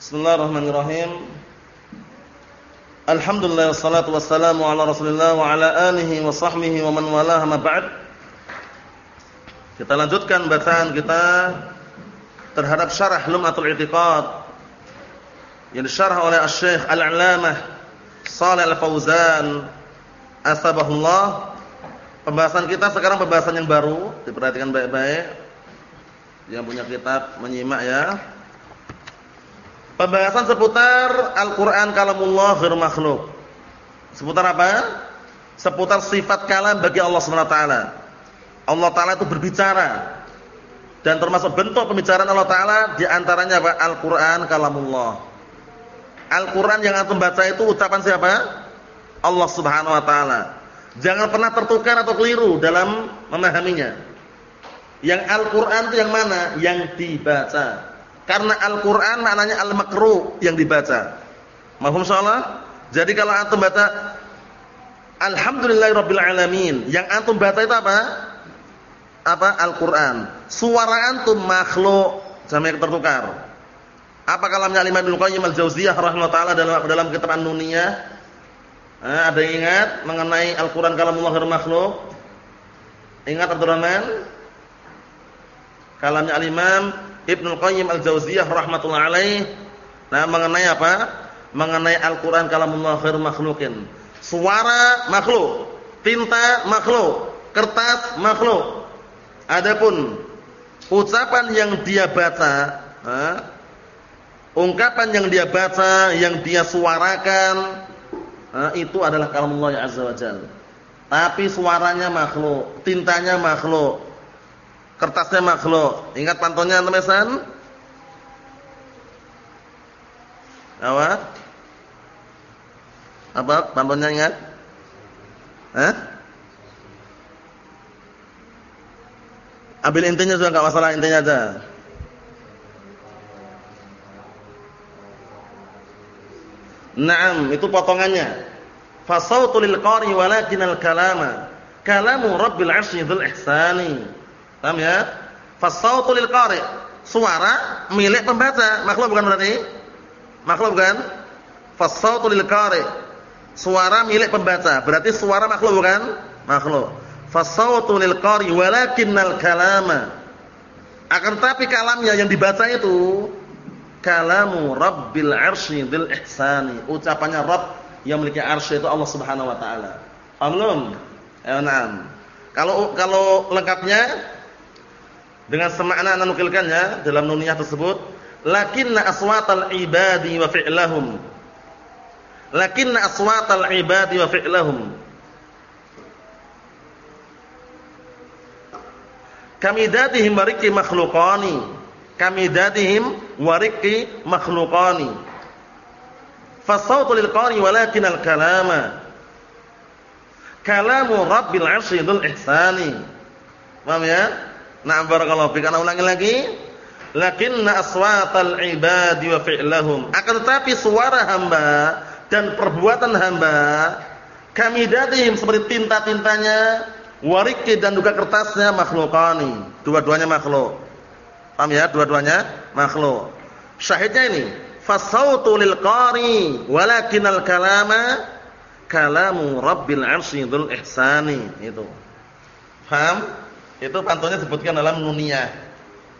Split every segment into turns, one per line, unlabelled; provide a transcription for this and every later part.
Bismillahirrahmanirrahim. Alhamdulillah wassalatu wassalamu ala Rasulillah wa ala alihi wa sahbihi wa man walaha ma ba'd. Kita lanjutkan bacaan kita terhadap syarah Lum'atul I'tiqad yang disyarah oleh Asy-Syaikh Al-'Allamah Shalih Al-Fauzan asbahullah. Pembahasan kita sekarang pembahasan yang baru, diperhatikan baik-baik. Yang punya kitab menyimak ya. Pembahasan seputar Al-Quran kalamullah ghair makhluk. Seputar apa? Seputar sifat kalam bagi Allah SWT. Allah Ta'ala itu berbicara. Dan termasuk bentuk pembicaraan Allah Ta'ala di antaranya apa? Al-Quran kalamullah. Al-Quran yang antum baca itu ucapan siapa? Allah Subhanahu Wa Ta'ala. Jangan pernah tertukar atau keliru dalam memahaminya. Yang Al-Quran itu yang mana? Yang dibaca. Karena Al-Quran maknanya al-makru yang dibaca. Mahum salah? Jadi kalau antum baca Alhamdulillahirrabbilalamin. Yang antum baca itu apa? Apa? Al-Quran. Suara antum makhluk. Sampai tertukar. Apa kalamnya Imam Ibnu Qayyim Al-Jauziyah rahimahullah taala dalam dalam kitab An-Nuniyah? Eh, ada yang ingat mengenai Al-Qur'an kalamullah makhluk? Ingat Abdurrahman? Kalamnya Al-Imam Ibnu Qayyim Al-Jauziyah rahimatullah alaih nah mengenai apa? Mengenai Al-Qur'an kalamullah khair makhlukin. Suara makhluk, tinta makhluk, kertas makhluk. Adapun ucapan yang dia baca, ha? ungkapan yang dia baca, yang dia suarakan, ha? itu adalah kalamullah azza wajalla. Tapi suaranya makhluk, tintanya makhluk, Kertasnya makhluk. Ingat pantunnya teman-teman? Apa? Apa pantunnya ingat? Hah? Ambil intinya sudah enggak masalah intinya aja. Naam, itu potongannya. Fasautu lil qari walakinal kalama. Kalamu Rabbil 'arsy dzul ihsani. Paham ya? Fasautu lil qari. Suara milik pembaca. Makhluk bukan berarti? Makhluk bukan? Fasautu lil qari. Suara milik pembaca. Berarti suara makhluk bukan? Makhluk. Fasautu lil qari walakinnal kalama. Akan tapi kalamnya yang dibaca itu kalamu Rabbil 'arsy dzil ihsani. Ucapannya Rabb yang memiliki arsy itu Allah Subhanahu wa taala. Paham belum? Ya, Kalau kalau lengkapnya dengan semakna anda nukilkannya dalam nuniyah tersebut lakinna aswatal ibadi wa fi'lahum. Lakinna aswatal ibadi wa fi'lahum. Kamidatihim wariki makhluqani. Kamidatihim wariki makhluqani. Fasautu lil qari walakin al kalama. Kalamu rabbil 'arsy dzul ihsani. Paham ya Nah barakallahu fiik. Ana ulangi lagi. Lakinna aswatal ibadi wa fi'lahum. Akan tetapi suara hamba dan perbuatan hamba kami datihim seperti tinta-tintanya, wariki dan juga kertasnya makhlukani. Dua-duanya makhluk. Paham ya? Dua-duanya makhluk. Syahidnya ini, fasautu lil qari walakinal kalama kalamu rabbil 'arsy ihsani. Itu. Paham? Itu pantunnya disebutkan dalam nuniyah.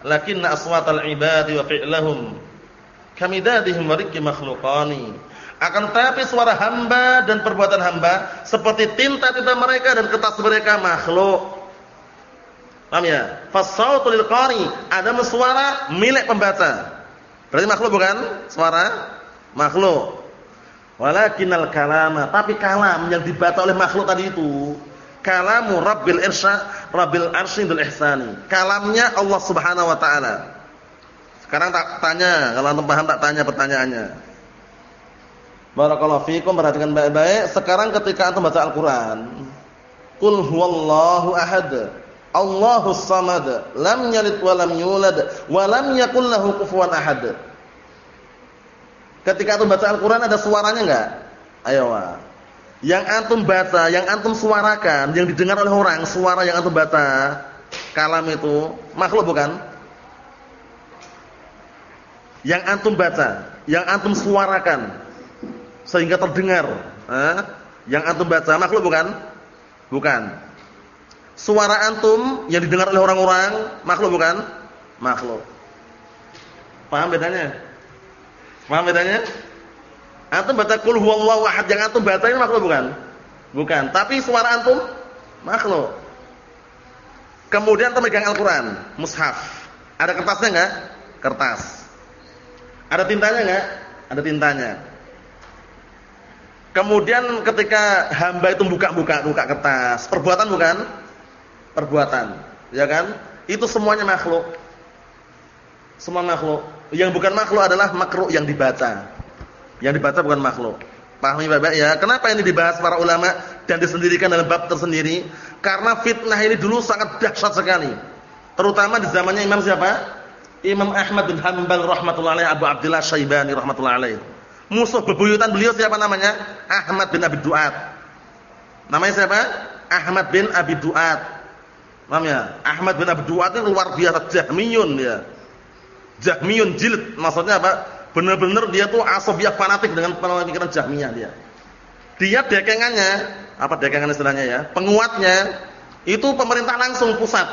Lakinna aswatal ibadi wa fi'lahum kamidadihim wa rikki makhluqani. Akan tapi suara hamba dan perbuatan hamba seperti tinta-tinta mereka dan kertas mereka makhluk. Paham ya? Fasautu lil qari, ada suara milik pembaca. Berarti makhluk bukan? Suara makhluk. Walakinal kalama, tapi kalam yang dibaca oleh makhluk tadi itu kalamu Rabbil Irsya Rabbil Arsyidul Ihsani. Kalamnya Allah Subhanahu wa taala. Sekarang tak tanya, kalau antum paham tak tanya pertanyaannya. Barakallahu fiikum, perhatikan baik-baik. Sekarang ketika antum baca Al-Qur'an, Qul huwallahu ahad. Allahus samad, lam yalid wa lam yulad wa lam yakul lahu kufuwan ahad. Ketika antum baca Al-Qur'an ada suaranya enggak? Ayo, Wah yang antum baca, yang antum suarakan, yang didengar oleh orang, suara yang antum baca, kalam itu makhluk bukan? yang antum baca, yang antum suarakan sehingga terdengar. Eh? Yang antum baca makhluk bukan? Bukan. Suara antum yang didengar oleh orang-orang makhluk bukan? Makhluk. Paham bedanya? Paham bedanya? Antum baca qul huwallahu ahad yang antum baca ini makhluk bukan? Bukan. Tapi suara antum makhluk. Kemudian antum megang Al-Qur'an, mushaf. Ada kertasnya enggak? Kertas. Ada tintanya enggak? Ada tintanya. Kemudian ketika hamba itu buka-buka buka kertas, perbuatan bukan? Perbuatan, ya kan? Itu semuanya makhluk. Semua makhluk. Yang bukan makhluk adalah makhluk yang dibaca. Yang dibaca bukan makhluk. Pahami Bapak ya? Kenapa ini dibahas para ulama dan disendirikan dalam bab tersendiri? Karena fitnah ini dulu sangat dahsyat sekali. Terutama di zamannya Imam siapa? Imam Ahmad bin Hanbal rahmatullahi alaihi Abu Abdullah Syaibani rahmatullahi alaihi. Musuh bebuyutan beliau siapa namanya? Ahmad bin Abi Duat. Namanya siapa? Ahmad bin Abi Duat. Namanya Ahmad bin Abi Duat itu luar biasa Jahmiyun dia. Jahmiyun jilid. Maksudnya apa? Benar-benar dia tuh asabiyah fanatik dengan pemikiran Jahmiyah dia. Dia dekengannya, apa dekengan istilahnya ya? Penguatnya itu pemerintah langsung pusat.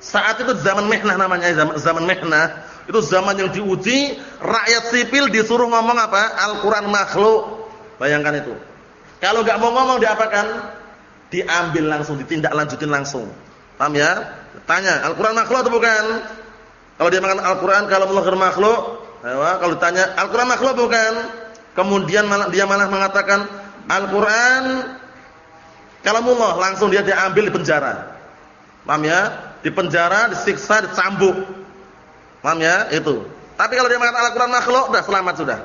Saat itu zaman mehnah namanya, zaman, zaman mehnah itu zaman yang diuji, rakyat sipil disuruh ngomong apa? Al-Qur'an makhluk. Bayangkan itu. Kalau nggak mau ngomong diapakan? Diambil langsung, ditindak lanjutin langsung. Paham ya? Tanya, Al-Qur'an makhluk atau bukan? Kalau dia mengatakan Al-Qur'an kalau melahir makhluk, kalau ditanya Al-Qur'an makhluk bukan? Kemudian malah, dia malah mengatakan Al-Qur'an kalamullah, langsung dia diambil di penjara. Paham ya? Di penjara, disiksa, dicambuk. Paham ya? Itu. Tapi kalau dia mengatakan Al-Qur'an makhluk, sudah selamat sudah.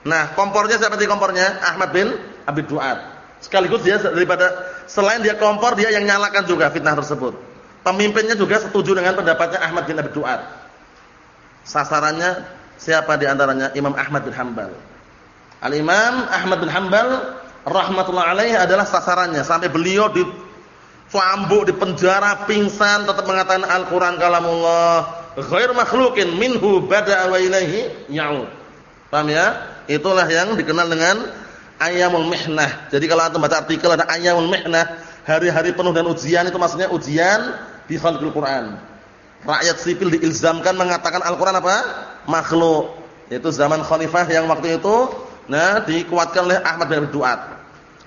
Nah, kompornya siapa sih kompornya? Ahmad bin Abi Duat. Sekaligus dia daripada selain dia kompor, dia yang nyalakan juga fitnah tersebut. Pemimpinnya juga setuju dengan pendapatnya Ahmad bin Abi Duat. Sasarannya siapa di antaranya? Imam Ahmad bin Hambal. Al-Imam Ahmad bin Hambal rahmatullah alaihi adalah sasarannya sampai beliau di cambuk, di penjara, pingsan tetap mengatakan Al-Qur'an kalamullah ghair makhlukin minhu bada'a wa ilaihi ya'ud. Paham ya? Itulah yang dikenal dengan ayamul mihnah. Jadi kalau antum baca artikel ada ayamul mihnah, hari-hari penuh dan ujian itu maksudnya ujian di khalqul Quran. Rakyat sipil diilzamkan mengatakan Al-Qur'an apa? Makhluk. Itu zaman khalifah yang waktu itu nah dikuatkan oleh Ahmad bin Duat.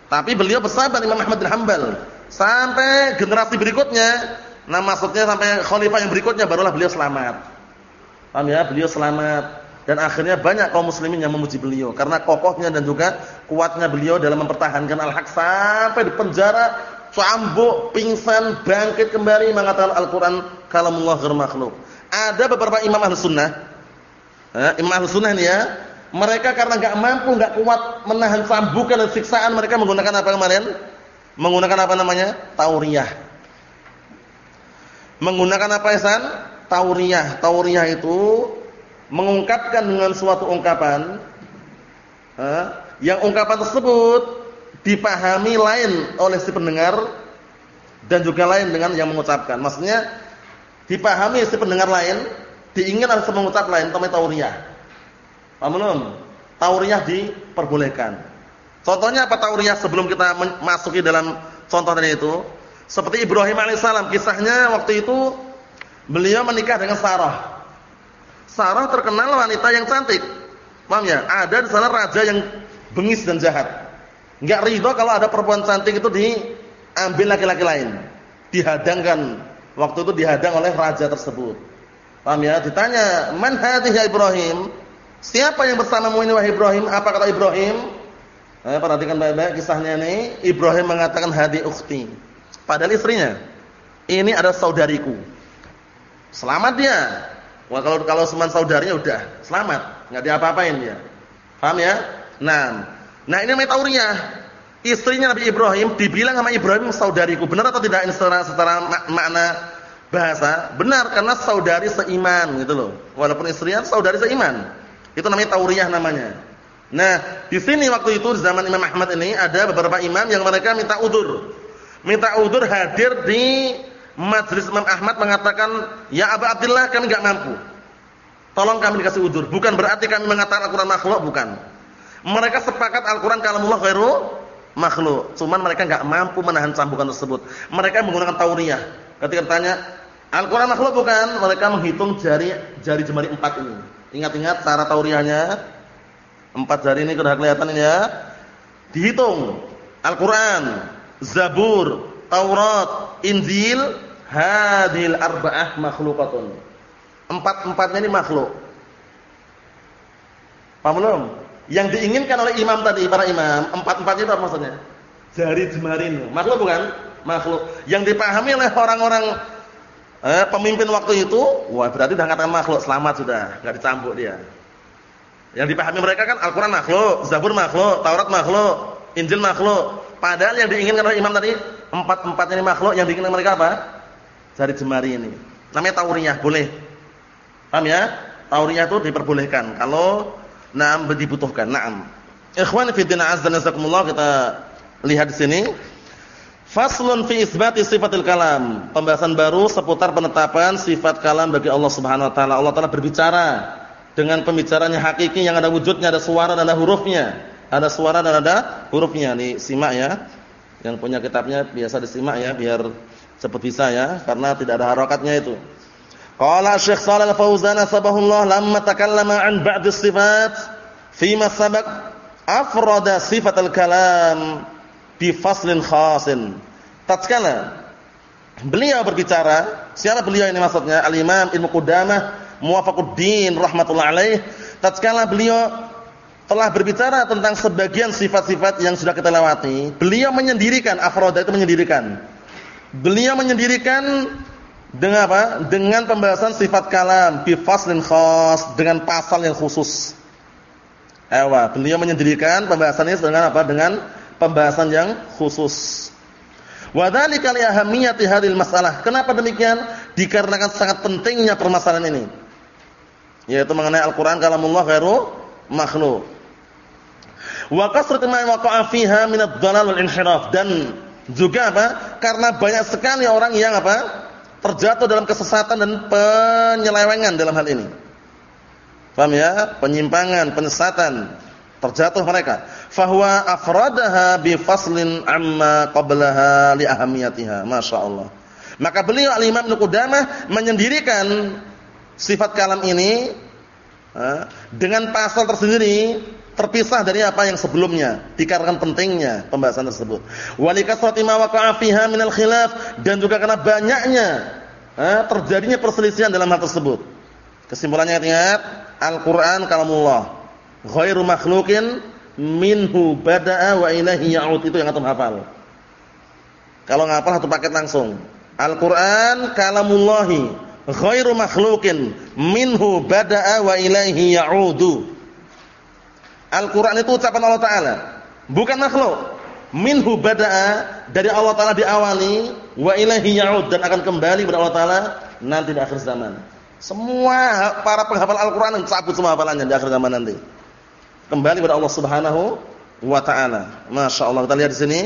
Tapi beliau bersahabat Imam Ahmad bin Hanbal sampai generasi berikutnya Nah maksudnya sampai khalifah yang berikutnya barulah beliau selamat. Paham ya? Beliau selamat dan akhirnya banyak kaum muslimin yang memuji beliau karena kokohnya dan juga kuatnya beliau dalam mempertahankan al-haq sampai di penjara, cambuk, pingsan, bangkit kembali mengatakan Al-Qur'an kalamullah ghair makhluk. Ada beberapa imam Ahlus Sunnah. Eh, imam Ahlus Sunnah ini ya, mereka karena enggak mampu, enggak kuat menahan cambukan dan siksaan, mereka menggunakan apa kemarin? Menggunakan apa namanya? Tauriyah menggunakan apa Ihsan? Tauriyah. Tauriyah itu mengungkapkan dengan suatu ungkapan eh, yang ungkapan tersebut dipahami lain oleh si pendengar dan juga lain dengan yang mengucapkan. Maksudnya dipahami si pendengar lain, oleh si mengucap lain, namanya tauriyah. Paham belum? Tauriyah diperbolehkan. Contohnya apa tauriyah sebelum kita masuki dalam contoh tadi itu? Seperti Ibrahim alaihissalam, kisahnya waktu itu beliau menikah dengan Sarah. Sarah terkenal wanita yang cantik. Paham ya? Ada di sana raja yang bengis dan jahat. Enggak ridho kalau ada perempuan cantik itu diambil laki-laki lain. Dihadangkan. Waktu itu dihadang oleh raja tersebut. Paham ya? Ditanya, "Man hadhihi ya Ibrahim?" Siapa yang bersamamu ini wahai Ibrahim? Apa kata Ibrahim? Eh, perhatikan baik-baik kisahnya ini. Ibrahim mengatakan hadi ukhti. Padahal istrinya. Ini adalah saudariku. Selamat dia. Wah kalau kalau seman saudarinya udah selamat, nggak diapa-apain dia. Paham ya? Nah, nah ini metaurnya. Istrinya Nabi Ibrahim dibilang sama Ibrahim saudariku. Benar atau tidak secara, secara makna bahasa? Benar karena saudari seiman gitu loh. Walaupun istrinya saudari seiman. Itu namanya tauriyah namanya. Nah, di sini waktu itu di zaman Imam Ahmad ini ada beberapa imam yang mereka minta udur minta udur hadir di majelis Imam Ahmad mengatakan, "Ya Abu Abdullah kami enggak mampu." Tolong kami dikasih udur. Bukan berarti kami mengatakan Al-Qur'an makhluk, bukan. Mereka sepakat Al-Qur'an kalamullah ghairu makhluk. Cuman mereka enggak mampu menahan cambukan tersebut. Mereka menggunakan tauriyah. Ketika ditanya, Al-Qur'an makhluk bukan? Mereka menghitung jari jari jemari empat ini. Ingat-ingat cara tauriyahnya. Empat jari ini sudah kelihatan ini ya. Dihitung. Al-Qur'an, Zabur, Taurat, Injil, hadil arba'ah makhlukatun. Empat-empatnya ini makhluk. Paham belum? Yang diinginkan oleh imam tadi, para imam, empat-empatnya itu apa maksudnya? Jari jemari ini. Makhluk bukan? Makhluk. Yang dipahami oleh orang-orang eh, pemimpin waktu itu, wah berarti sudah katakan makhluk, selamat sudah, enggak dicambuk dia. Yang dipahami mereka kan Al-Qur'an makhluk, Zabur makhluk, Taurat makhluk, Injil makhluk. Padahal yang diinginkan oleh imam tadi, empat-empatnya ini makhluk, yang diinginkan mereka apa? Jari jemari ini. Namanya tauriyah, boleh. Paham ya? Tauriyah itu diperbolehkan kalau na'am dibutuhkan. Naam. Ikhwan fi din azza nasakumullah kita lihat di sini. Faslun fi isbati sifatil kalam. Pembahasan baru seputar penetapan sifat kalam bagi Allah Subhanahu wa taala. Allah taala berbicara dengan pembicaranya hakiki yang ada wujudnya, ada suara dan ada hurufnya. Ada suara dan ada hurufnya. Nih simak ya. Yang punya kitabnya biasa disimak ya biar cepat bisa ya karena tidak ada harokatnya itu. Qala Syekh Shalal Fauzan sabahullah lamma takallama an ba'd as-sifat ma sabaq afrada sifat al-kalam bi faslin khasin. Tatkala beliau berbicara, siapa beliau ini maksudnya? Al-Imam Ibnu Qudamah Muwafaquddin rahimatullah alaih, tatkala beliau telah berbicara tentang sebagian sifat-sifat yang sudah kita lewati, beliau menyendirikan afroda itu menyendirikan. Beliau menyendirikan dengan apa? Dengan pembahasan sifat kalam bi faslin khas dengan pasal yang khusus. Ewa, beliau menyendirikan pembahasannya dengan apa? Dengan pembahasan yang khusus. Wa dzalika li ahammiyati hadhil masalah. Kenapa demikian? Dikarenakan sangat pentingnya permasalahan ini. Yaitu mengenai Al-Qur'an kalamullah ghairu makhluk. Wa kasratu ma waqa'a fiha min ad-dhalal wal inhiraf dan juga apa? Karena banyak sekali orang yang apa? terjatuh dalam kesesatan dan penyelewengan dalam hal ini. Paham ya? Penyimpangan, penyesatan, terjatuh mereka. Fahuwa afradaha bi faslin amma qablaha li ahamiyatiha. Masyaallah. Maka beliau Al-Imam Qudamah menyendirikan sifat kalam ini dengan pasal tersendiri terpisah dari apa yang sebelumnya dikarenakan pentingnya pembahasan tersebut walikasrati ma waqa'a fiha minal khilaf dan juga karena banyaknya terjadinya perselisihan dalam hal tersebut kesimpulannya ingat Al-Qur'an kalamullah ghairu makhluqin minhu bada'a wa ilaihi ya'ud itu yang antum hafal kalau ngapal satu paket langsung Al-Qur'an kalamullahi ghairu makhluqin minhu bada'a wa ilaihi ya'udu Al-Quran itu ucapan Allah Ta'ala. Bukan makhluk. Minhu bada'a. Dari Allah Ta'ala diawali. Wa ilahi ya'ud. Dan akan kembali kepada Allah Ta'ala. Nanti di akhir zaman. Semua para penghafal Al-Quran cabut semua hafalannya di akhir zaman nanti. Kembali kepada Allah Subhanahu wa Ta'ala. Masya Allah. Kita lihat di sini.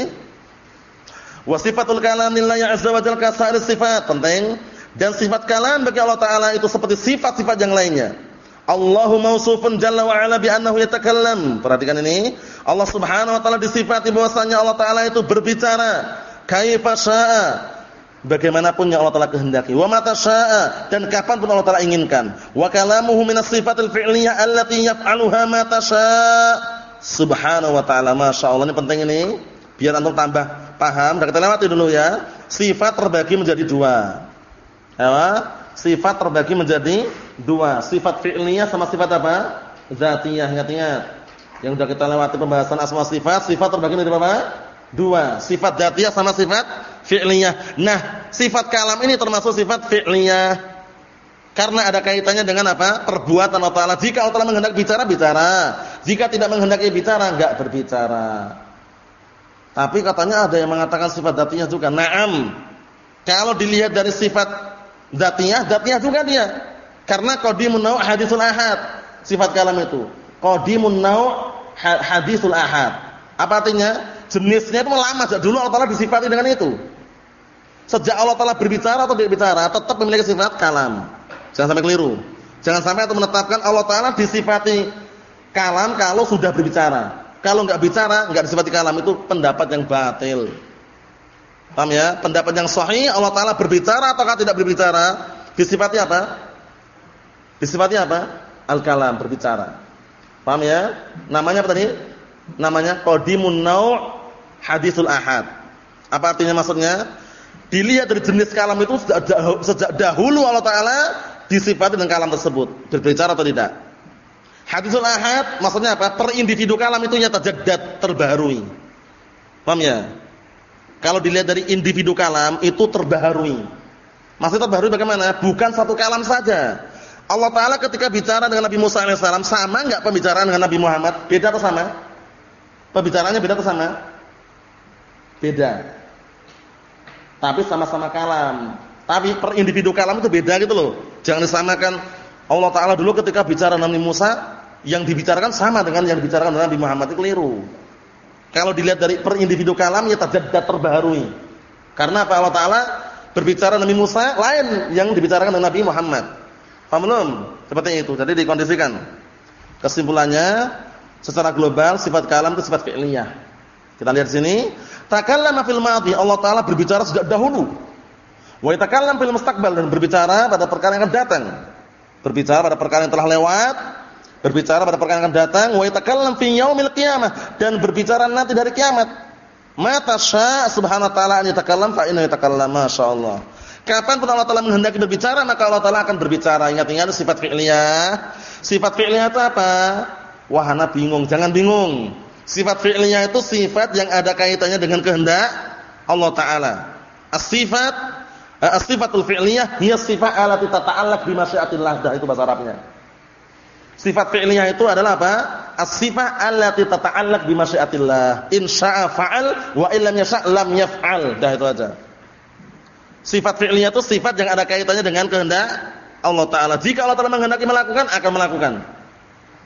Wasifatul kalam lillahi azza wa jalla kasair sifat. Penting. Dan sifat kalam bagi Allah Ta'ala itu seperti sifat-sifat yang lainnya. Allahu mausufun jalla wa ala bi annahu yatakallam. Perhatikan ini. Allah Subhanahu wa taala disifati bahwasanya Allah taala itu berbicara kaifa syaa. Bagaimanapun yang Allah taala kehendaki. Wa mata syaa dan kapan pun Allah taala inginkan. Wa kalamuhu minas sifatil fi'liyah allati yaf'aluha mata syaa. Subhanahu wa taala. Masyaallah ini penting ini. Biar antum tambah paham. Dan kita lewati dulu ya. Sifat terbagi menjadi dua. Ya, sifat terbagi menjadi dua, sifat fi'liyah sama sifat apa? Zatiyah, ingat-ingat. Yang sudah kita lewati pembahasan asma sifat, sifat terbagi menjadi apa? Dua, sifat zatiyah sama sifat fi'liyah. Nah, sifat kalam ini termasuk sifat fi'liyah. Karena ada kaitannya dengan apa? Perbuatan Allah Ta'ala. Jika Allah Ta'ala menghendaki bicara, bicara. Jika tidak menghendaki bicara, enggak berbicara. Tapi katanya ada yang mengatakan sifat zatiyah juga. Naam. Kalau dilihat dari sifat zatiyah, zatiyah juga dia. Karena qadimun nau' hadisul ahad. Sifat kalam itu. Qadimun nau' hadisul ahad. Apa artinya? Jenisnya itu lama sejak dulu Allah Taala disifati dengan itu. Sejak Allah Taala berbicara atau tidak bicara, tetap memiliki sifat kalam. Jangan sampai keliru. Jangan sampai atau menetapkan Allah taala disifati kalam kalau sudah berbicara. Kalau enggak bicara, enggak disifati kalam itu pendapat yang batil. Paham ya? Pendapat yang sahih Allah taala berbicara ataukah tidak berbicara? Disifati apa? Disifati apa? Al-kalam, berbicara. Paham ya? Namanya apa tadi? Namanya qadimun nau' hadisul ahad. Apa artinya maksudnya? Dilihat dari jenis kalam itu sejak dahulu Allah taala disifati dengan kalam tersebut, berbicara atau tidak. Hadisul ahad maksudnya apa? Per individu kalam itu nyata jaddad, terbaharui. Paham ya? Kalau dilihat dari individu kalam itu terbaharui. Maksudnya terbaharui bagaimana? Bukan satu kalam saja. Allah Taala ketika bicara dengan Nabi Musa alaihissalam sama enggak pembicaraan dengan Nabi Muhammad? Beda atau sama? Pembicaraannya beda atau sama? Beda. Tapi sama-sama kalam. Tapi per individu kalam itu beda gitu loh. Jangan disamakan Allah Taala dulu ketika bicara Nabi Musa yang dibicarakan sama dengan yang dibicarakan Nabi Muhammad itu keliru. Kalau dilihat dari per individu kalam ya terjadi terbaharui. Karena apa Allah Taala berbicara Nabi Musa lain yang dibicarakan dengan Nabi Muhammad. Paham belum? Seperti itu. Jadi dikondisikan. Kesimpulannya secara global sifat kalam itu sifat fi'liyah. Kita lihat sini, takallama fil madhi, Allah taala berbicara sejak dahulu. Wa yatakallam fil mustaqbal dan berbicara pada perkara yang akan datang. Berbicara pada perkara yang telah lewat, berbicara pada perkara yang akan datang, wa yatakallam fi yaumil qiyamah dan berbicara nanti dari kiamat. Mata sya subhanahu wa ta'ala an yatakallam fa inna yatakallam masyaallah. Kapan pun Allah Taala menghendaki berbicara, maka Allah Taala akan berbicara. Ingat-ingat sifat fi'liyah. Sifat fi'liyah itu apa? Wahana bingung, jangan bingung. Sifat fi'liyah itu sifat yang ada kaitannya dengan kehendak Allah Taala. As-sifat eh, as-sifatul fi'liyah hiya sifat allati tata'allaq bi masyiatillah. Dah itu bahasa Arabnya. Sifat fi'liyah itu adalah apa? As-sifat allati tata'allaq bi masyiatillah. In syaa'a fa'al wa illam yasha' lam yaf'al. Dah itu aja. Sifat fi'liyah itu sifat yang ada kaitannya dengan kehendak Allah Ta'ala. Jika Allah Ta'ala menghendaki melakukan, akan melakukan.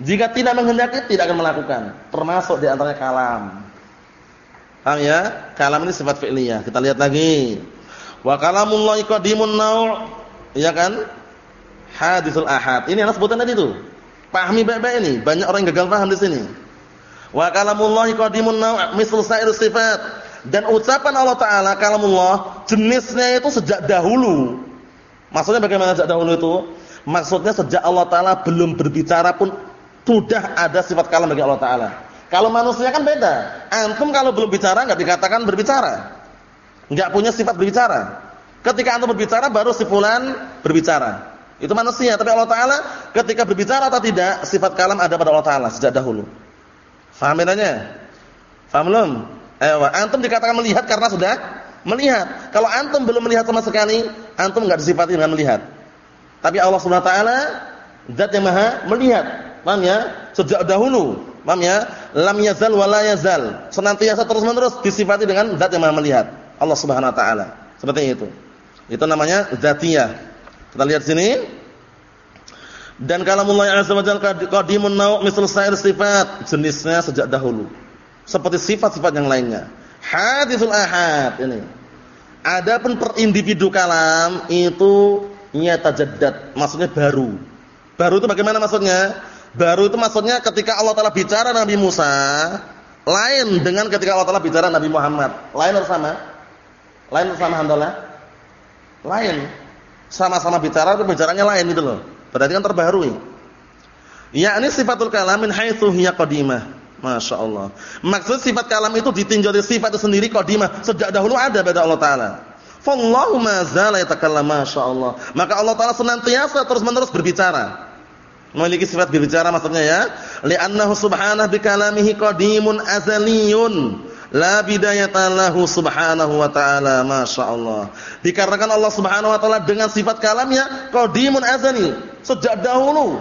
Jika tidak menghendaki, tidak akan melakukan. Termasuk di antaranya kalam. Paham ya? Kalam ini sifat fi'liyah. Kita lihat lagi. Wa kalamullahi qadimun nau' ya kan? Hadisul ahad. Ini adalah sebutan tadi itu. Pahami baik-baik ini. Banyak orang yang gagal paham di sini. Wa kalamullahi qadimun nau' misal sa'ir sifat dan ucapan Allah Ta'ala kalamullah jenisnya itu sejak dahulu. Maksudnya bagaimana sejak dahulu itu? Maksudnya sejak Allah Ta'ala belum berbicara pun sudah ada sifat kalam bagi Allah Ta'ala. Kalau manusia kan beda. Antum kalau belum bicara nggak dikatakan berbicara. nggak punya sifat berbicara. Ketika antum berbicara baru si fulan berbicara. Itu manusia. Tapi Allah Ta'ala ketika berbicara atau tidak sifat kalam ada pada Allah Ta'ala sejak dahulu. Faham bedanya? Faham belum? Eh, antum dikatakan melihat karena sudah melihat. Kalau antum belum melihat sama sekali, antum enggak disifati dengan melihat. Tapi Allah Subhanahu wa taala zat yang maha melihat. Paham ya? Sejak dahulu. Paham ya? Lam yazal wa la yazal. Senantiasa terus-menerus disifati dengan zat yang maha melihat. Allah Subhanahu wa taala. Seperti itu. Itu namanya zatiyah. Kita lihat sini. Dan kalamullah azza wa jalla qadimun nau' misal sair sifat, jenisnya sejak dahulu seperti sifat-sifat yang lainnya. Hadisul ahad ini. Adapun per individu kalam itu nyata jaddad, maksudnya baru. Baru itu bagaimana maksudnya? Baru itu maksudnya ketika Allah Taala bicara Nabi Musa, lain dengan ketika Allah Taala bicara Nabi Muhammad. Lain atau sama? Lain atau sama alhamdulillah? Lain. Sama-sama bicara tapi bicaranya lain itu loh. Berarti kan terbaharui. Ya ini sifatul kalam min haitsu hiya qadimah. Masya Allah. Maksud sifat kalam itu ditinjau dari sifat itu sendiri qadimah. Sejak dahulu ada pada Allah Ta'ala. Fallahu ma yatakallam Masya Allah. Maka Allah Ta'ala senantiasa terus-menerus berbicara. Memiliki sifat berbicara maksudnya ya. Li'annahu subhanahu bikalamihi qadimun azaliyun. La bidayata lahu subhanahu wa ta'ala. Masya Allah. Dikarenakan Allah subhanahu wa ta'ala dengan sifat kalamnya qadimun azali. Sejak dahulu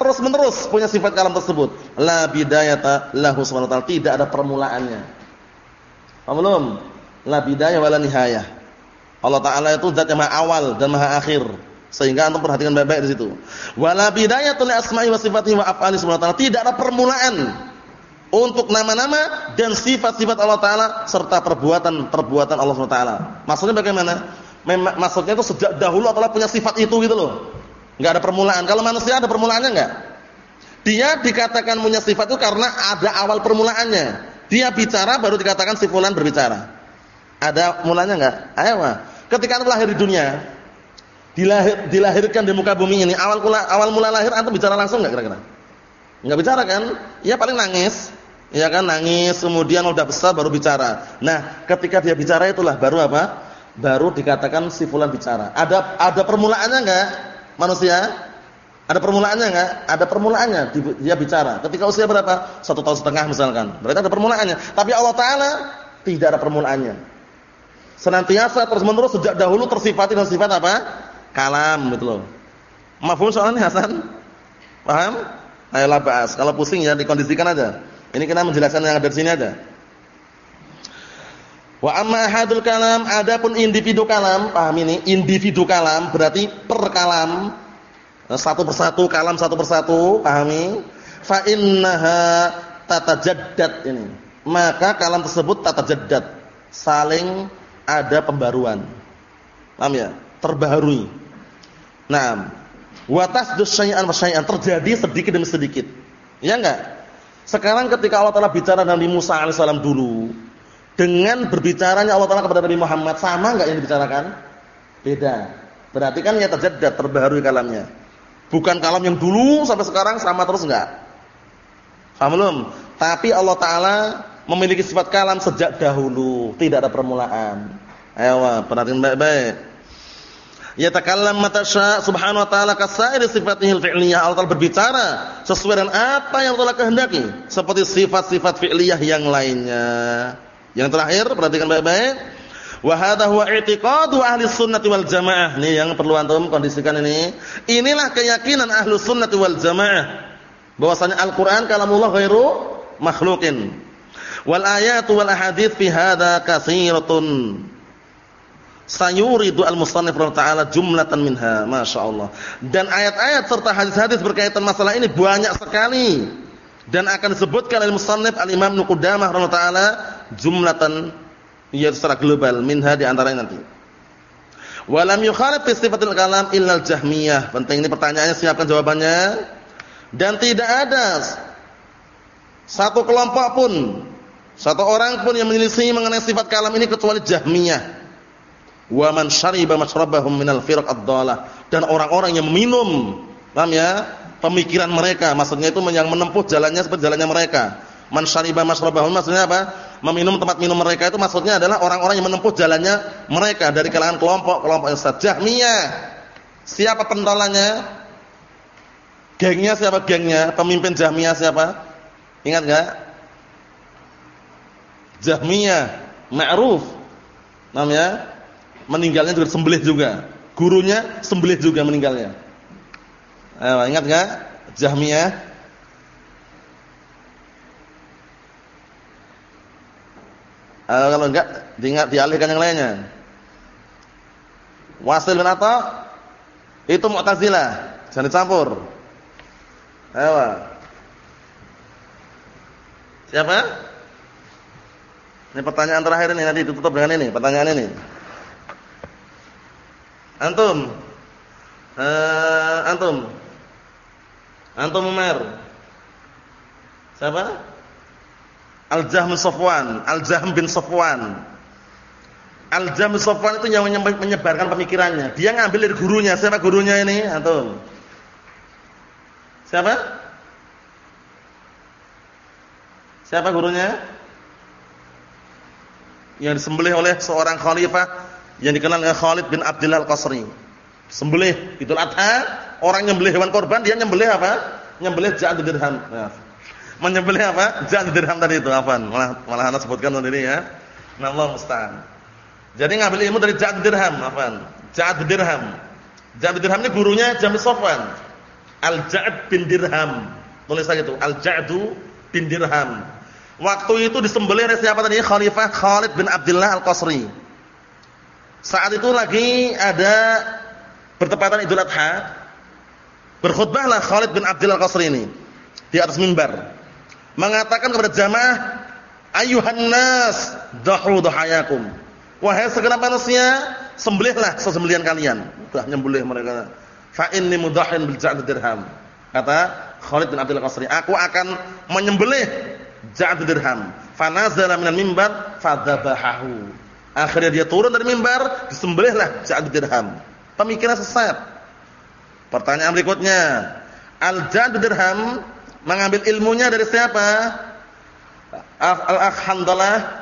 terus menerus punya sifat kalam tersebut. La bidayata lahu subhanahu wa ta'ala. Tidak ada permulaannya. Paham belum? La bidayah wala nihayah. Allah Ta'ala itu zat yang maha awal dan maha akhir. Sehingga antum perhatikan baik-baik di situ. Wala bidayatul asma'i wa sifatihi wa af'ali subhanahu ta'ala. Tidak ada permulaan untuk nama-nama dan sifat-sifat Allah Ta'ala serta perbuatan-perbuatan Allah Subhanahu taala. Maksudnya bagaimana? Mem maksudnya itu sejak dahulu Allah punya sifat itu gitu loh. Enggak ada permulaan. Kalau manusia ada permulaannya enggak? Dia dikatakan punya sifat itu karena ada awal permulaannya. Dia bicara baru dikatakan si berbicara. Ada mulanya enggak? Ayo. Ketika antum lahir di dunia, dilahir, dilahirkan di muka bumi ini, awal mula awal mula lahir antum bicara langsung enggak kira-kira? Enggak bicara kan? Ya paling nangis. Ya kan nangis, kemudian udah besar baru bicara. Nah, ketika dia bicara itulah baru apa? Baru dikatakan si fulan bicara. Ada ada permulaannya enggak manusia? Ada permulaannya enggak? Ada permulaannya dia bicara. Ketika usia berapa? Satu tahun setengah misalkan. Berarti ada permulaannya. Tapi Allah Taala tidak ada permulaannya. Senantiasa terus menerus sejak dahulu tersifati dengan sifat apa? Kalam gitu loh. Mafhum soalnya Hasan? Paham? Ayolah bahas. Kalau pusing ya dikondisikan aja. Ini kita menjelaskan yang ada di sini aja. Wa amma hadul kalam, adapun individu kalam, paham ini? Individu kalam berarti per kalam satu persatu kalam satu persatu, pahami? Fa innaha tatajaddad ini. Maka kalam tersebut tatajaddad, saling ada pembaruan. Paham ya? Terbaharui. Nah, wa tasdus syai'an terjadi sedikit demi sedikit. Ya enggak? Sekarang ketika Allah Taala bicara dengan Nabi Musa alaihissalam dulu, dengan berbicaranya Allah Taala kepada Nabi Muhammad sama enggak yang dibicarakan? Beda. Berarti kan ya terjaddad, terbaharui kalamnya. Bukan kalam yang dulu sampai sekarang sama terus enggak. Paham belum? Tapi Allah taala memiliki sifat kalam sejak dahulu, tidak ada permulaan. Ayo, perhatiin baik-baik. Ya takallam mata sya subhanahu wa ta'ala kasairi sifatihil fi'liyah. Allah berbicara sesuai dengan apa yang Allah kehendaki. Seperti sifat-sifat fi'liyah yang lainnya. Yang terakhir, perhatikan baik-baik. Wa hadha huwa i'tiqadu ahli sunnati wal jamaah. Nih yang perlu antum kondisikan ini. Inilah keyakinan ahli sunnati wal jamaah. Bahwasanya Al-Qur'an kalamullah ghairu makhluqin. Wal ayatu wal ahadits fi hadha katsiratun. Sayuridu al-musannif ta'ala jumlatan minha, masyaallah. Dan ayat-ayat serta hadis-hadis berkaitan masalah ini banyak sekali dan akan disebutkan oleh musannif al-Imam Nuqdamah ta'ala jumlatan Ya secara global minha di antaranya nanti. Walam yukhalif fi kalam illal jahmiyah. Penting ini pertanyaannya siapkan jawabannya. Dan tidak ada satu kelompok pun, satu orang pun yang menyelisih mengenai sifat kalam ini kecuali jahmiyah. Wa man syariba mashrabahum minal firq ad-dhalah. Dan orang-orang yang meminum, paham ya? Pemikiran mereka, maksudnya itu yang menempuh jalannya seperti jalannya mereka. Man syariba mashrabahum maksudnya apa? meminum tempat minum mereka itu maksudnya adalah orang-orang yang menempuh jalannya mereka dari kalangan kelompok-kelompok yang Jahmiyah. Siapa pentolannya? Gengnya siapa gengnya? Pemimpin Jahmiyah siapa? Ingat enggak? Jahmiyah, ma'ruf. Namanya meninggalnya juga sembelih juga. Gurunya sembelih juga meninggalnya. Ayo, ingat enggak? Jahmiyah Uh, kalau enggak diingat dialihkan yang lainnya. Wasil bin Atha itu Mu'tazilah, jangan dicampur. Ayo. Siapa? Ini pertanyaan terakhir ini nanti ditutup dengan ini, pertanyaan ini. Antum. Uh, antum. Antum Umar. Siapa? Al-Jahm Safwan, Al-Jahm bin Safwan. Al-Jahm Safwan itu yang menyebarkan pemikirannya. Dia ngambil dari gurunya. Siapa gurunya ini? Antum. Siapa? Siapa gurunya? Yang disembelih oleh seorang khalifah yang dikenal dengan Khalid bin Abdullah Al-Qasri. Sembelih Idul Adha, orang nyembelih hewan korban, dia nyembelih apa? Nyembelih ja'ad dirham. Nah menyembelih apa? Jad dirham tadi itu, afan. Malah malah ana sebutkan tadi ya. Nah, Allah musta'an. Jadi ngambil ilmu dari Jad dirham, afan. Jad dirham. Jad dirham ini gurunya Jami Sofwan. Al-Ja'd bin Dirham. Tulis saja itu, Al-Ja'du bin Dirham. Waktu itu disembelih oleh siapa tadi? Khalifah Khalid bin Abdullah Al-Qasri. Saat itu lagi ada bertepatan Idul Adha. Berkhutbahlah Khalid bin Abdullah Al-Qasri ini di atas mimbar mengatakan kepada jamaah ayuhan nas dahu dahayakum wahai segenap manusia sembelihlah sesembelihan kalian sudah nyembelih mereka Fa inni mudahhin bil ja'd dirham. Kata Khalid bin Abdul Qasri, aku akan menyembelih ja'd dirham. Fa nazala minal mimbar fadzabahahu. Akhirnya dia turun dari mimbar, disembelihlah ja'd dirham. Pemikiran sesat. Pertanyaan berikutnya, al-ja'd dirham mengambil ilmunya dari siapa? Al-Akh Hamdalah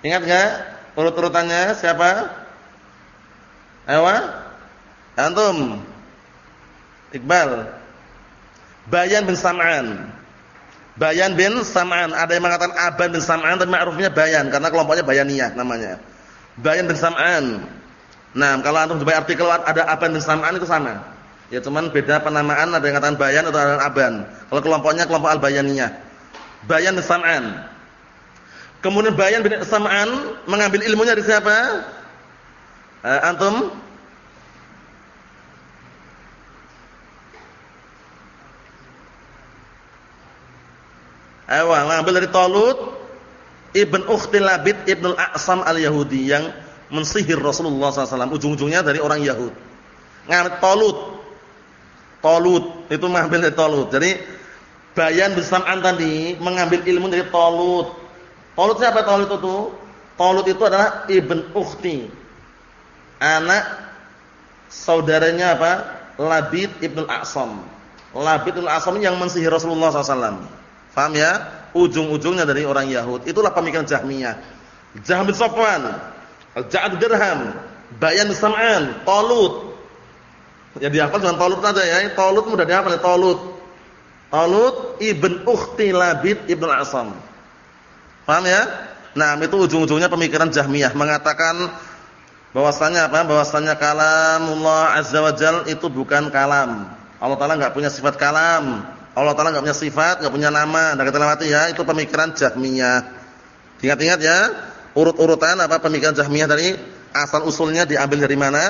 Ingat enggak urut-urutannya siapa? Ewa? Antum? Iqbal. Bayan bin Sam'an. Bayan bin Sam'an. Ada yang mengatakan Aban bin Sam'an tapi ma'rufnya Bayan karena kelompoknya Bayaniyah namanya. Bayan bin Sam'an. Nah, kalau antum coba artikel ada Aban bin Sam'an itu sama. Ya cuman beda penamaan ada yang mengatakan Bayan atau ada Aban. Kalau kelompoknya kelompok Al-Bayaniyah. Bayan bin Sam'an. Kemudian Bayan bin Sam'an mengambil ilmunya dari siapa? Uh, antum? Ayo, ngambil dari Talut Ibn Ukhti Labid Ibn Al-A'sam Al-Yahudi yang mensihir Rasulullah SAW. Ujung-ujungnya dari orang Yahud. Ngambil Talut. Talut itu mengambil dari Talut. Jadi Bayan bin Sam'an tadi mengambil ilmu dari Talut Tolut siapa Tolut itu? Tolut itu adalah ibn ukhti. Anak saudaranya apa? Labid ibn al-A'sam. Labid ibn al-A'sam yang mensihir Rasulullah SAW. Faham ya? Ujung-ujungnya dari orang Yahud. Itulah pemikiran Jahmiyah. Jahm bin Safwan. Al-Ja'ad Dirham. Bayan bin Sam'an. Tolut. Ya dihafal dengan Tolut saja ya. Tolut mudah dihafal. Tolut. Tolut ibn ukhti Labid ibn al-A'sam. Paham ya? Nah, itu ujung-ujungnya pemikiran Jahmiyah mengatakan bahwasanya apa? Bahwasanya kalamullah azza wajal itu bukan kalam. Allah taala enggak punya sifat kalam. Allah taala enggak punya sifat, enggak punya nama. Dan kita lewati ya, itu pemikiran Jahmiyah. Ingat-ingat ya, urut-urutan apa pemikiran Jahmiyah dari asal usulnya diambil dari mana?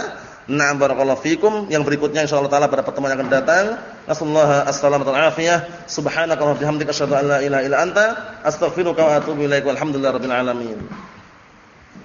Na'am barakallahu fikum. Yang berikutnya insyaallah taala pada pertemuan yang akan datang. Nasallahu assalamatu afiyah. Subhanaka wa bihamdika asyhadu an la ilaha illa anta astaghfiruka wa atubu ilaik. Walhamdulillahirabbil alamin.